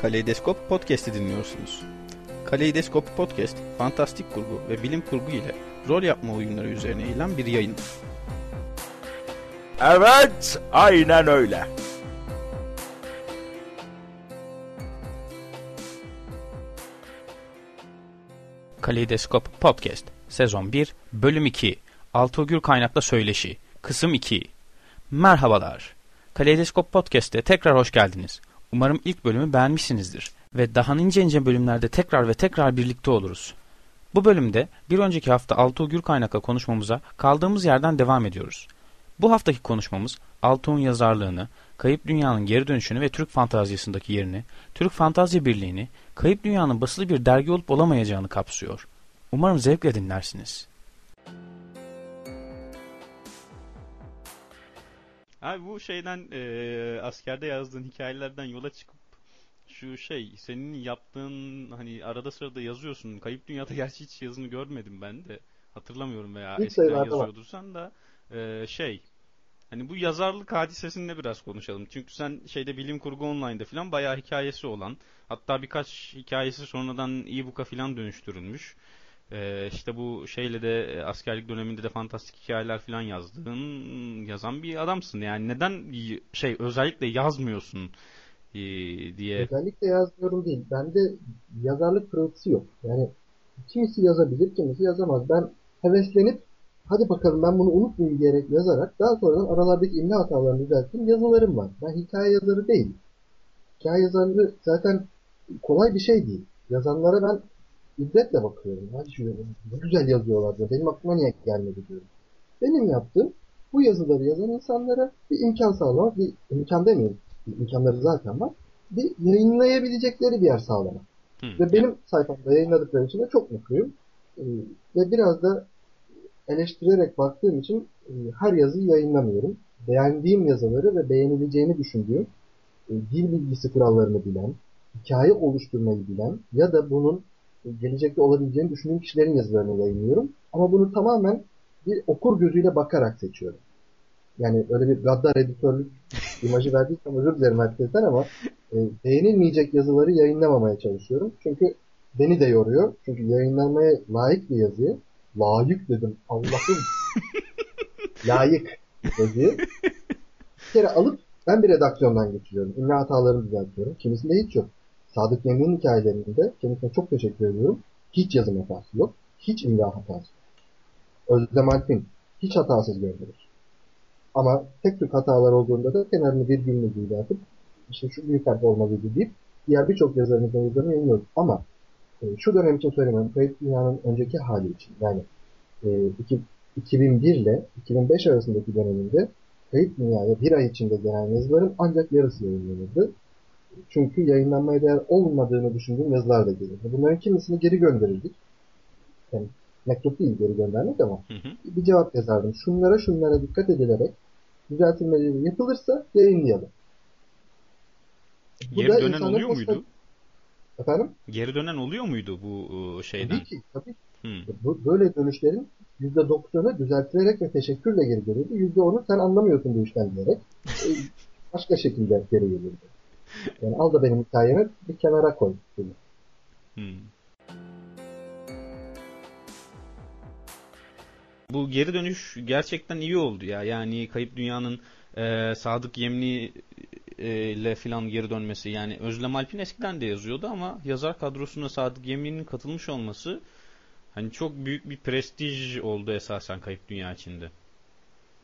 Kaleidoskop Podcast'i dinliyorsunuz. Kaleidoskop Podcast, fantastik kurgu ve bilim kurgu ile rol yapma oyunları üzerine eğilen bir yayın. Evet, aynen öyle. Kaleidoskop Podcast, Sezon 1, Bölüm 2, Altıgül Kaynakla Söyleşi, Kısım 2. Merhabalar. Kaleidoskop Podcast'te tekrar hoş geldiniz. Umarım ilk bölümü beğenmişsinizdir ve daha nice nice bölümlerde tekrar ve tekrar birlikte oluruz. Bu bölümde bir önceki hafta Altuğ Gür Kaynak'la konuşmamıza kaldığımız yerden devam ediyoruz. Bu haftaki konuşmamız Altuğ'un yazarlığını, Kayıp Dünya'nın geri dönüşünü ve Türk fantazisindeki yerini, Türk Fantazi Birliği'ni, Kayıp Dünya'nın basılı bir dergi olup olamayacağını kapsıyor. Umarım zevkle dinlersiniz. Abi bu şeyden e, askerde yazdığın hikayelerden yola çıkıp şu şey senin yaptığın hani arada sırada yazıyorsun. Kayıp Dünya'da gerçi hiç yazını görmedim ben de. Hatırlamıyorum veya Hiç eskiden yazıyordursan da e, şey hani bu yazarlık hadisesinde biraz konuşalım. Çünkü sen şeyde bilim kurgu online'da falan bayağı hikayesi olan hatta birkaç hikayesi sonradan e-book'a falan dönüştürülmüş. Ee, işte bu şeyle de e, askerlik döneminde de fantastik hikayeler falan yazdığın yazan bir adamsın. Yani neden şey özellikle yazmıyorsun e, diye. Özellikle yazmıyorum değil. Bende yazarlık pırıltısı yok. Yani kimisi yazabilir, kimisi yazamaz. Ben heveslenip hadi bakalım ben bunu unutmayayım diyerek yazarak daha sonradan aralardaki imla hatalarını düzelttiğim yazılarım var. Ben hikaye yazarı değilim. Hikaye yazarlığı zaten kolay bir şey değil. Yazanlara ben ibretle bakıyorum. Şu ne güzel yazıyorlar diyor. Benim aklıma niye gelmedi diyorum. Benim yaptığım bu yazıları yazan insanlara bir imkan sağlamak, bir imkan demeyeyim, bir imkanları zaten var. Bir yayınlayabilecekleri bir yer sağlamak. Hı. Ve benim sayfamda yayınladıkları için de çok mutluyum. Ee, ve biraz da eleştirerek baktığım için e, her yazıyı yayınlamıyorum. Beğendiğim yazıları ve beğenileceğini düşündüğüm e, dil bilgisi kurallarını bilen, hikaye oluşturmayı bilen ya da bunun gelecekte olabileceğini düşündüğüm kişilerin yazılarını yayınlıyorum. Ama bunu tamamen bir okur gözüyle bakarak seçiyorum. Yani öyle bir gaddar editörlük imajı verdiysem özür dilerim herkesten ama e, beğenilmeyecek yazıları yayınlamamaya çalışıyorum. Çünkü beni de yoruyor. Çünkü yayınlanmaya layık bir yazıyı layık dedim Allah'ım layık yazıyı bir kere alıp ben bir redaksiyondan geçiriyorum. İmla hatalarını düzeltiyorum. Kimisinde hiç yok. Sadık Yemin'in hikayelerinde kendisine çok teşekkür ediyorum. Hiç yazım hatası yok. Hiç imla hatası yok. Özlem Alp'in hiç hatasız gönderir. Ama tek tük hatalar olduğunda da kenarını bir gülmediğiyle atıp işte şu büyük harf olmalıydı deyip diğer birçok yazarımızın yazılarını yayınlıyoruz. Ama e, şu dönem için söylemiyorum. Kayıp Dünya'nın önceki hali için. Yani e, iki- 2001 ile 2005 arasındaki döneminde Kayıp Dünya'ya bir ay içinde gelen yazıların ancak yarısı yayınlanırdı. Çünkü yayınlanmaya değer olmadığını düşündüğüm yazılar da gelirdi. Bunların kimisini geri gönderirdik. Yani mektup değil geri göndermek ama Hı hı. bir cevap yazardım. Şunlara şunlara dikkat edilerek düzeltilmeleri yapılırsa yayınlayalım. Bu Geri dönen oluyor hoşuna- muydu? Efendim? Geri dönen oluyor muydu bu e, şeyden? Tabii ki. Tabii. Bu, böyle dönüşlerin %90'ı düzeltilerek ve teşekkürle geri gelirdi. %10'u sen anlamıyorsun bu işten diyerek e, başka şekilde geri gelirdi. Yani al da benim hikayemi bir kenara koy. Hmm. Bu geri dönüş gerçekten iyi oldu ya. Yani Kayıp Dünya'nın e, Sadık Yemni e, ile filan geri dönmesi. Yani Özlem Alp'in eskiden de yazıyordu ama yazar kadrosuna Sadık Yemni'nin katılmış olması hani çok büyük bir prestij oldu esasen Kayıp Dünya içinde.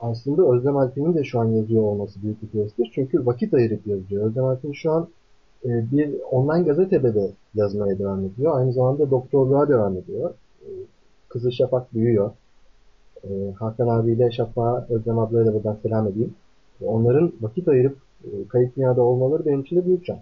Aslında Özlem Alp'in de şu an yazıyor olması büyük bir prestij. Çünkü vakit ayırıp yazıyor. Özlem Alp'in şu an e, bir online gazetede de yazmaya devam ediyor. Aynı zamanda doktorluğa devam ediyor. E, Kızı Şafak büyüyor. E, Hakan abiyle Şafak'a Özlem ablayla buradan selam edeyim. E, Onların vakit ayırıp e, Kayıp Dünya'da olmaları benim için de büyük şans.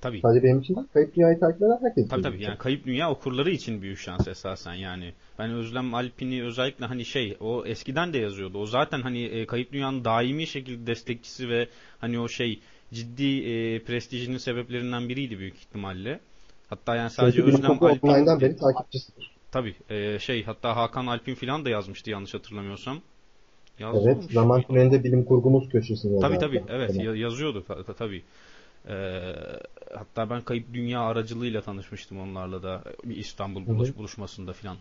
Tabii. Sadece benim için değil, Kayıp Dünya'yı takip eden herkes Tabii tabii yani. Kayıp Dünya okurları için büyük şans esasen yani. Ben Özlem Alpin'i özellikle hani şey o eskiden de yazıyordu. O zaten hani e, Kayıp Dünya'nın daimi şekilde destekçisi ve hani o şey ciddi e, prestijinin sebeplerinden biriydi büyük ihtimalle. Hatta yani sadece Çünkü Özlem Bilim Kurgu Alpin online'dan beri takipçisidir. tabii e, şey hatta Hakan Alpin filan da yazmıştı yanlış hatırlamıyorsam. Evet, Yazmamış zaman tünelinde bilim kurgumuz köşesini Tabii yazardı. tabii evet ya- yazıyordu ta- ta- tabii. Hat- Hatta ben Kayıp Dünya aracılığıyla tanışmıştım onlarla da bir İstanbul buluş, buluşmasında filan.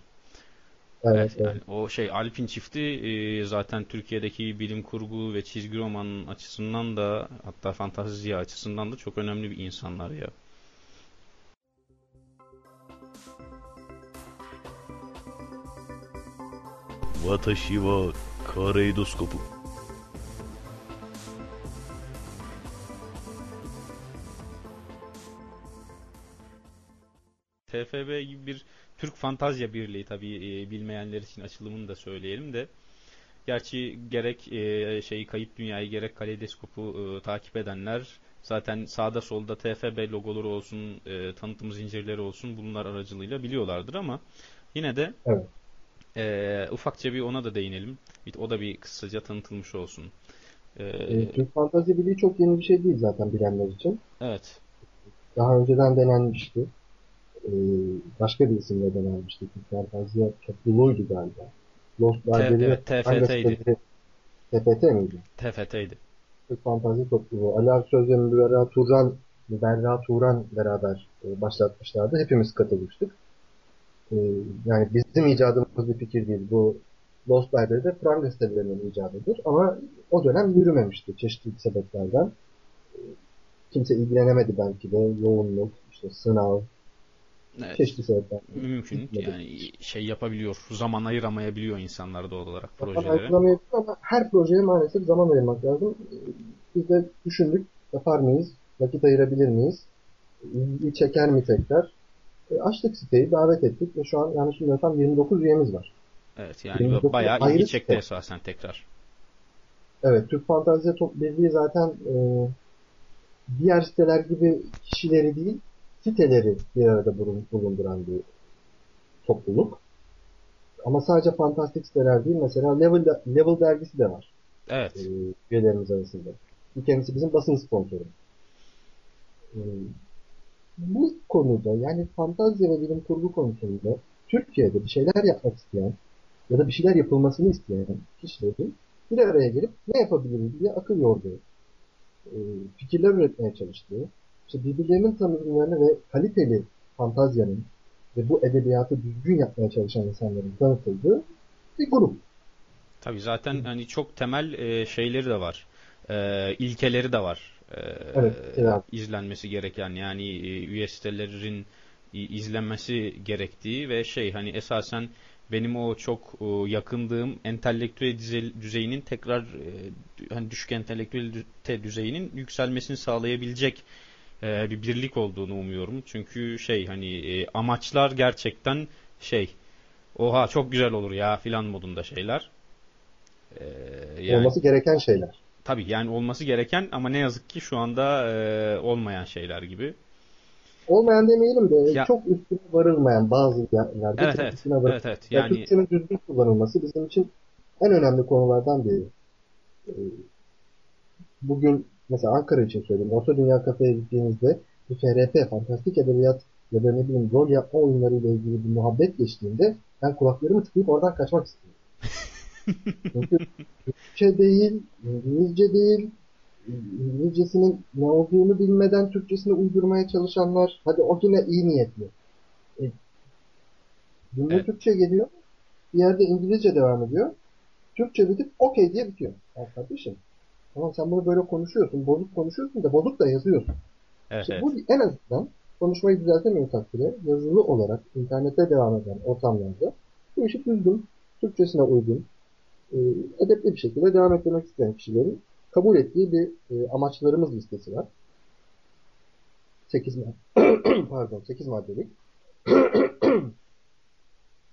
Evet, evet, evet. Yani o şey Alpin çifti e, zaten Türkiye'deki bilim kurgu ve çizgi roman açısından da hatta fantazi açısından da çok önemli bir insanlar ya. Watashi wa kaleidoskopu. Fantazya Birliği tabii e, bilmeyenler için açılımını da söyleyelim de. Gerçi gerek e, şeyi Kayıp Dünya'yı gerek Kaleidoskop'u e, takip edenler zaten sağda solda TFB logoları olsun, e, tanıtım zincirleri olsun bunlar aracılığıyla biliyorlardır ama yine de evet. e, ufakça bir ona da değinelim. O da bir kısaca tanıtılmış olsun. E, e, Türk Fantazya Birliği çok yeni bir şey değil zaten bilenler için. Evet. Daha önceden denenmişti. Ee, başka bir isimle denenmişti. Türk Fantazya topluluğuydu galiba. Lost Library evet, TFT'ydi. TFT miydi? TFT'ydi. Türk Fantazi Topluluğu. Ali Arsöz ve Müberra Turan, Müberra Turan beraber e, başlatmışlardı. Hepimiz katılmıştık. E, yani bizim icadımız bir fikir değil. Bu Lost Library'de Frank gazetelerinin icadıdır. Ama o dönem yürümemişti çeşitli sebeplerden. E, kimse ilgilenemedi belki de. Yoğunluk, işte sınav, Evet. Çeşitli sebepler. Mümkün. Yani şey yapabiliyor. Zaman ayıramayabiliyor insanlar doğal olarak projelere. Zaman ayıramayabiliyor ama her projeye maalesef zaman ayırmak lazım. Biz de düşündük. Yapar mıyız? Vakit ayırabilir miyiz? İlgi çeker mi tekrar? E, açtık siteyi, davet ettik ve şu an yanlış bilmiyorsam 29 üyemiz var. Evet yani bayağı ilgi çekti site. esasen tekrar. Evet, Türk Fantazya Top Birliği zaten e, diğer siteler gibi kişileri değil, siteleri bir arada bulunduran bir topluluk. Ama sadece fantastik siteler değil. Mesela Level, Level dergisi de var. Evet. E, üyelerimiz arasında. Kendisi bizim basın sponsoru. E, bu konuda yani fantazya ve bilim kurgu konusunda Türkiye'de bir şeyler yapmak isteyen ya da bir şeyler yapılmasını isteyen kişilerin bir araya gelip ne yapabiliriz diye akıl yorduğu, e, fikirler üretmeye çalıştığı, işte birbirlerinin tanıtımlarını ve kaliteli fantazyanın ve bu edebiyatı düzgün yapmaya çalışan insanların tanıtıldığı bir grup. Tabii zaten hani çok temel e, şeyleri de var. E, ilkeleri de var. E, evet, evet. izlenmesi gereken yani e, üye sitelerin izlenmesi gerektiği ve şey hani esasen benim o çok yakındığım entelektüel düzeyinin tekrar hani düşük entelektüel düzeyinin yükselmesini sağlayabilecek e, bir birlik olduğunu umuyorum. Çünkü şey hani e, amaçlar gerçekten şey oha çok güzel olur ya filan modunda şeyler. E, yani, olması gereken şeyler. Tabii yani olması gereken ama ne yazık ki şu anda e, olmayan şeyler gibi. Olmayan demeyelim de ya, çok üstüne varılmayan bazı yerlerde evet, evet, üstüne varılmayan. Evet, evet. Yani, Türkçenin düzgün kullanılması bizim için en önemli konulardan biri. E, bugün mesela Ankara için söyleyeyim. Orta Dünya Kafe'ye gittiğinizde bir FRP, fantastik edebiyat ya da ne bileyim rol yapma oyunlarıyla ilgili bir muhabbet geçtiğinde ben kulaklarımı tıkayıp oradan kaçmak istiyorum. Çünkü Türkçe değil, İngilizce değil, İngilizcesinin ne olduğunu bilmeden Türkçesini uydurmaya çalışanlar, hadi o yine iyi niyetli. E, cümle evet. Türkçe geliyor, bir yerde İngilizce devam ediyor. Türkçe bitip okey diye bitiyor. Ya kardeşim Tamam sen bunu böyle konuşuyorsun. Bozuk konuşuyorsun da bozuk da yazıyorsun. Evet, işte evet. Bu en azından konuşmayı düzeltemiyor takdirde yazılı olarak internette devam eden ortamlarda bu işi düzgün, Türkçesine uygun, e, edepli bir şekilde devam etmek isteyen kişilerin kabul ettiği bir e, amaçlarımız listesi var. 8 pardon 8 maddelik.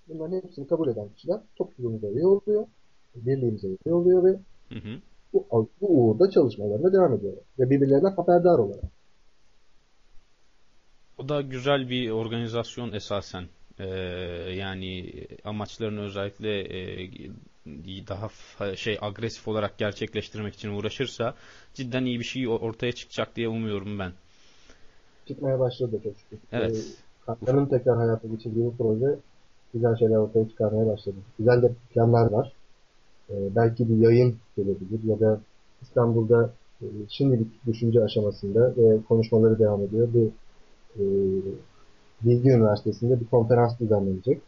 Bunların hepsini kabul eden kişiler topluluğumuza üye oluyor, birliğimize üye oluyor ve hı hı bu, bu uğurda çalışmalarına devam ediyorlar. Ve birbirlerinden haberdar olarak. O da güzel bir organizasyon esasen. Ee, yani amaçlarını özellikle e, daha şey agresif olarak gerçekleştirmek için uğraşırsa cidden iyi bir şey ortaya çıkacak diye umuyorum ben. Çıkmaya başladı çok şükür. Evet. Ee, Kaptanın tekrar hayata geçirdiği bu proje güzel şeyler ortaya çıkarmaya başladı. Güzel de planlar var e, belki bir yayın gelebilir ya da İstanbul'da e, şimdilik düşünce aşamasında ve konuşmaları devam ediyor. Bir e, Bilgi Üniversitesi'nde bir konferans düzenlenecek.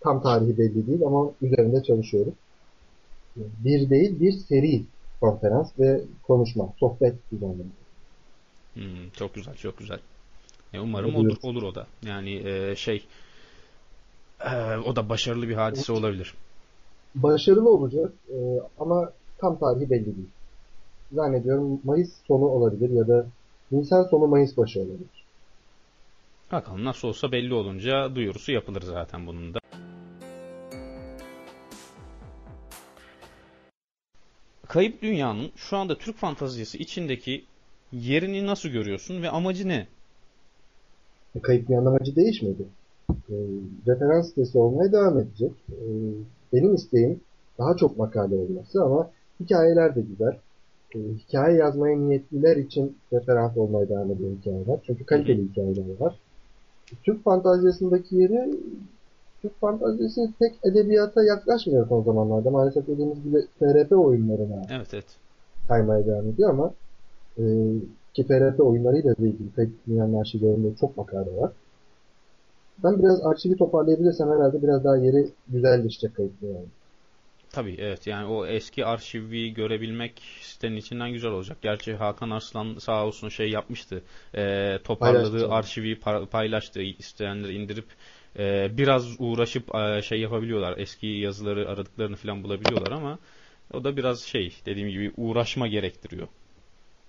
Tam tarihi belli değil ama üzerinde çalışıyoruz. Bir değil bir seri konferans ve konuşma, sohbet düzenlenecek. Hmm, çok güzel, çok güzel. E, umarım olur, olur o da. Yani e, şey e, o da başarılı bir hadise olabilir. Başarılı olacak e, ama tam tarihi belli değil. Zannediyorum Mayıs sonu olabilir ya da Nisan sonu Mayıs başı olabilir. Bakalım nasıl olsa belli olunca duyurusu yapılır zaten bunun da. Kayıp Dünya'nın şu anda Türk fantazisi içindeki yerini nasıl görüyorsun ve amacı ne? Kayıp Dünya'nın amacı değişmedi. E, referans sitesi olmaya devam edecek. E, benim isteğim daha çok makale olması ama hikayeler de güzel. E, hikaye yazmaya niyetliler için referans olmaya devam ediyor hikayeler. Çünkü kaliteli hikayeler var. Türk fantazisindeki yeri Türk fantazisi pek edebiyata yaklaşmıyor son zamanlarda. Maalesef dediğimiz gibi FRP oyunlarına evet, evet. kaymaya devam ediyor ama e, ki FRP oyunlarıyla ilgili pek dünyanın arşivlerinde çok makale var. Ben biraz arşivi toparlayabilirsem herhalde biraz daha yeri güzelleşecek kayıtlı yani. Tabii evet yani o eski arşivi görebilmek sitenin içinden güzel olacak. Gerçi Hakan Arslan sağ olsun şey yapmıştı. E, toparladığı Paylaştı. arşivi paylaştı. isteyenler indirip e, biraz uğraşıp e, şey yapabiliyorlar. Eski yazıları aradıklarını falan bulabiliyorlar ama o da biraz şey dediğim gibi uğraşma gerektiriyor.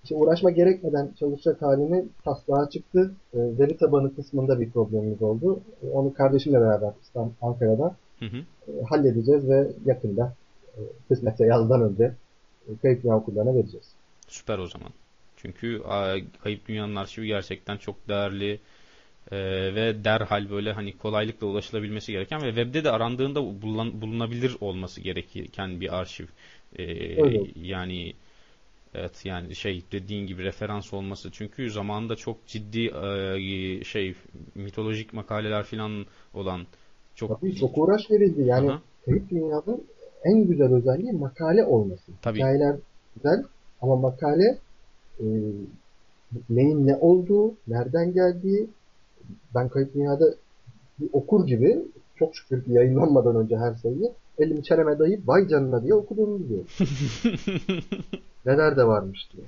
İşte uğraşma gerekmeden çalışacak halini taslağa çıktı. E, veri tabanı kısmında bir problemimiz oldu. E, onu kardeşimle beraber İstanbul, Ankara'da hı hı. E, halledeceğiz ve yakında e, kısmetse yazdan önce e, Kayıp Dünya okullarına vereceğiz. Süper o zaman. Çünkü Kayıp Dünya'nın arşivi gerçekten çok değerli e, ve derhal böyle hani kolaylıkla ulaşılabilmesi gereken ve webde de arandığında bulun, bulunabilir olması gereken bir arşiv. E, yani Evet yani şey dediğin gibi referans olması çünkü zamanında çok ciddi e, şey mitolojik makaleler falan olan çok Tabii çok uğraş verildi. Yani Aha. Kayıp Dünya'nın en güzel özelliği makale olması. Tabii. Hikayeler güzel ama makale e, neyin ne olduğu, nereden geldiği ben Kayıp Dünya'da bir okur gibi çok şükür ki yayınlanmadan önce her sayıyı elimi çeneme dayayıp vay canına diye okuduğumu biliyorum. Neler de varmış diye.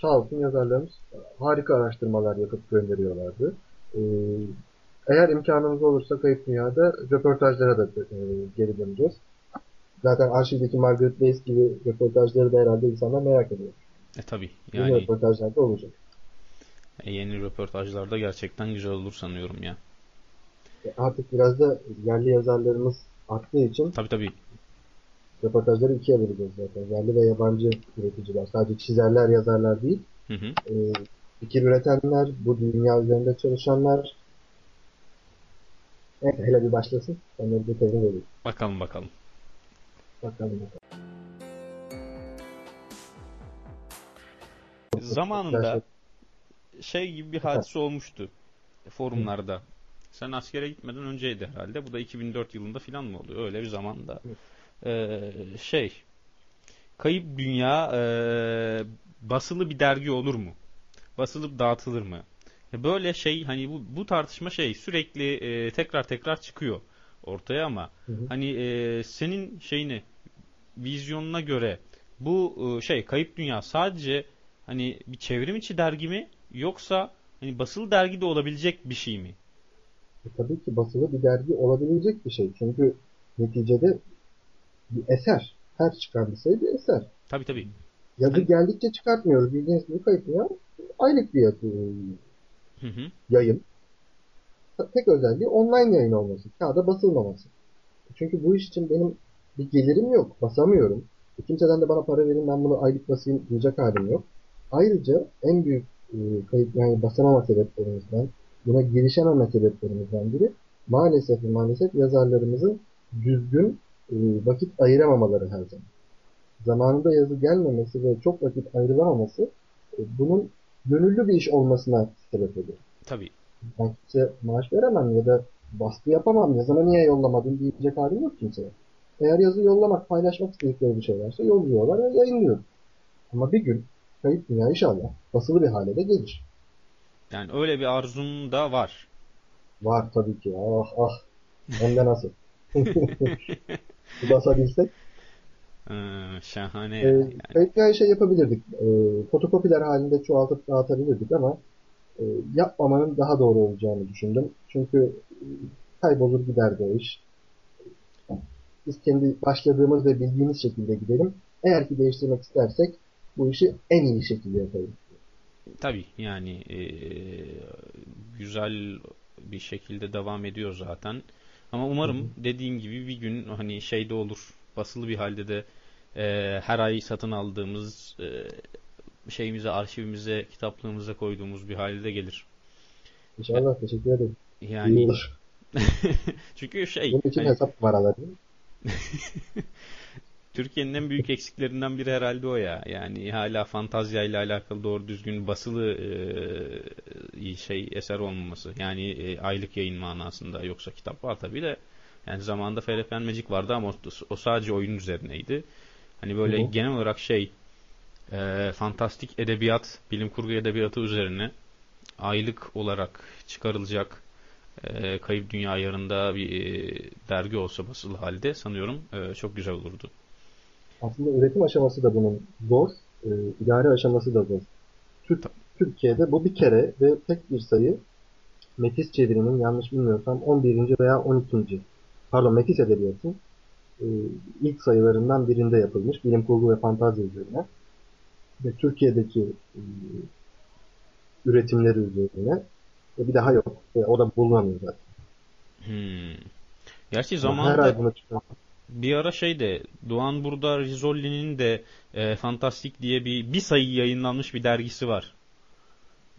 Sağ olsun yazarlarımız harika araştırmalar yapıp gönderiyorlardı. Ee, eğer imkanımız olursa Kayıp Dünya'da röportajlara da e, geri döneceğiz. Zaten arşivdeki Margaret Weiss gibi röportajları da herhalde insanlar merak ediyor. E tabi. Yani, yeni röportajlarda olacak. E, yeni röportajlarda gerçekten güzel olur sanıyorum ya. E, artık biraz da yerli yazarlarımız arttığı için tabi tabi röportajları ikiye böleceğiz zaten. Yerli ve yabancı üreticiler. Sadece çizerler, yazarlar değil. Hı hı. E, fikir üretenler, bu dünya üzerinde çalışanlar. Evet, hele bir başlasın. Onları detayını vereyim. Bakalım bakalım. Bakalım bakalım. Zamanında şey gibi bir hadise olmuştu forumlarda. Sen askere gitmeden önceydi herhalde. Bu da 2004 yılında falan mı oluyor? Öyle bir zamanda. Evet e, şey Kayıp Dünya e, basılı bir dergi olur mu? Basılıp dağıtılır mı? Böyle şey hani bu, bu tartışma şey sürekli e, tekrar tekrar çıkıyor ortaya ama hı hı. hani e, senin şeyini vizyonuna göre bu e, şey Kayıp Dünya sadece hani bir çevrim içi dergi mi yoksa hani basılı dergi de olabilecek bir şey mi? E, tabii ki basılı bir dergi olabilecek bir şey. Çünkü neticede bir eser. Her çıkan bir sayı bir eser. Tabii tabii. Yazı hani... geldikçe çıkartmıyoruz. Bildiğiniz gibi kayıtmıyor. Aylık bir yazı, hı hı. yayın. Tek özelliği online yayın olması. Kağıda basılmaması. Çünkü bu iş için benim bir gelirim yok. Basamıyorum. Kimseden de bana para verin ben bunu aylık basayım diyecek halim yok. Ayrıca en büyük e, kayıt yani basamama sebeplerimizden, buna girişememe sebeplerimizden biri maalesef maalesef yazarlarımızın düzgün e, vakit ayıramamaları her zaman. Zamanında yazı gelmemesi ve çok vakit ayrılamaması e, bunun gönüllü bir iş olmasına sebep oluyor. Tabii. Ben kimse maaş veremem ya da baskı yapamam. Yazına niye yollamadın diyecek halim yok kimseye. Eğer yazı yollamak, paylaşmak istedikleri bir şey varsa yolluyorlar ve yayınlıyor. Ama bir gün kayıp dünya inşallah basılı bir hale de gelir. Yani öyle bir arzum da var. Var tabii ki. Ah ah. Hem de nasıl. Basabilsek. Ee, şahane. Ee, yani. belki şey yapabilirdik. E, fotokopiler halinde çoğaltıp dağıtabilirdik ama e, yapmamanın daha doğru olacağını düşündüm. Çünkü e, kaybolur giderdi o iş. Biz kendi başladığımız ve bildiğimiz şekilde gidelim. Eğer ki değiştirmek istersek bu işi en iyi şekilde yapalım. Tabii yani e, güzel bir şekilde devam ediyor zaten. Ama umarım dediğin gibi bir gün hani şeyde olur basılı bir halde de e, her ay satın aldığımız e, şeyimize, arşivimize, kitaplığımıza koyduğumuz bir halde gelir. İnşallah. Teşekkür ederim. İyi Yani olur. çünkü şey Bunun için hani hesap numaraları. Türkiye'nin en büyük eksiklerinden biri herhalde o ya. Yani hala fantazya ile alakalı doğru düzgün basılı e, şey eser olmaması. Yani e, aylık yayın manasında yoksa kitap var tabii de yani zamanında Ferefen Magic vardı ama o, o sadece oyun üzerineydi. Hani böyle Hı hı. genel olarak şey e, fantastik edebiyat, bilim kurgu edebiyatı üzerine aylık olarak çıkarılacak e, Kayıp Dünya yarında bir e, dergi olsa basılı halde sanıyorum e, çok güzel olurdu. Aslında üretim aşaması da bunun zor. E, idare aşaması da zor. Türk, Türkiye'de bu bir kere ve tek bir sayı Metis çevirinin yanlış bilmiyorsam 11. veya 12. pardon Metis Edebiyatı e, ilk sayılarından birinde yapılmış. Bilim kurgu ve fantazya üzerine. Ve Türkiye'deki e, üretimleri üzerine ve bir daha yok. Ve o da bulunamıyor zaten. Hmm. Gerçi Her zamanında ay bunu çıkan bir ara şeyde Doğan Burada Rizzoli'nin de e, Fantastik diye bir bir sayı yayınlanmış bir dergisi var.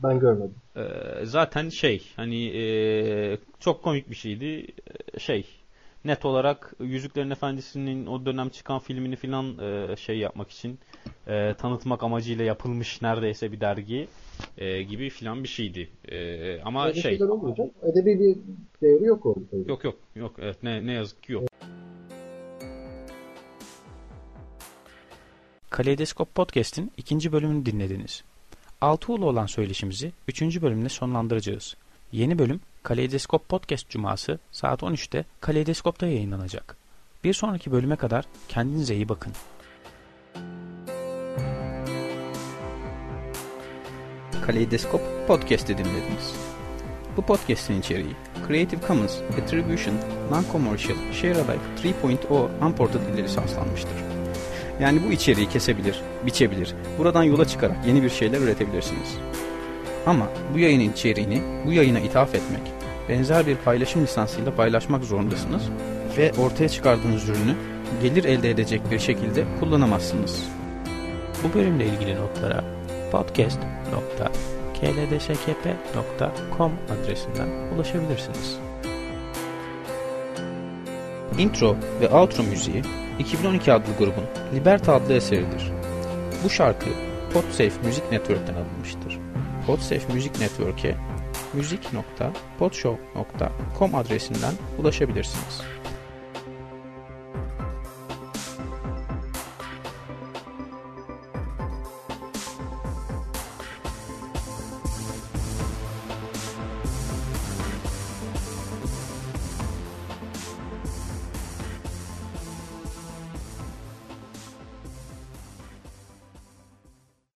ben görmedim. E, zaten şey hani e, çok komik bir şeydi. E, şey net olarak Yüzüklerin Efendisi'nin o dönem çıkan filmini filan e, şey yapmak için e, tanıtmak amacıyla yapılmış neredeyse bir dergi e, gibi filan bir şeydi. E, ama Öyle şey. Edebi bir değeri yok orada. yok yok yok evet ne ne yazık ki yok. Kaleidoskop Podcast'in ikinci bölümünü dinlediniz. Altıoğlu olan söyleşimizi üçüncü bölümle sonlandıracağız. Yeni bölüm Kaleidoskop Podcast Cuması saat 13'te Kaleidoskop'ta yayınlanacak. Bir sonraki bölüme kadar kendinize iyi bakın. Kaleidoskop Podcast'i dinlediniz. Bu podcast'in içeriği Creative Commons Attribution Non-Commercial Share-alike 3.0 Unported ile lisanslanmıştır. Yani bu içeriği kesebilir, biçebilir, buradan yola çıkarak yeni bir şeyler üretebilirsiniz. Ama bu yayının içeriğini bu yayına ithaf etmek, benzer bir paylaşım lisansıyla paylaşmak zorundasınız ve ortaya çıkardığınız ürünü gelir elde edecek bir şekilde kullanamazsınız. Bu bölümle ilgili notlara podcast.kldskp.com adresinden ulaşabilirsiniz. Intro ve outro müziği 2012 adlı grubun Liberta adlı eseridir. Bu şarkı Podsafe Müzik Network'ten alınmıştır. Podsafe Müzik Network'e müzik.podshow.com adresinden ulaşabilirsiniz.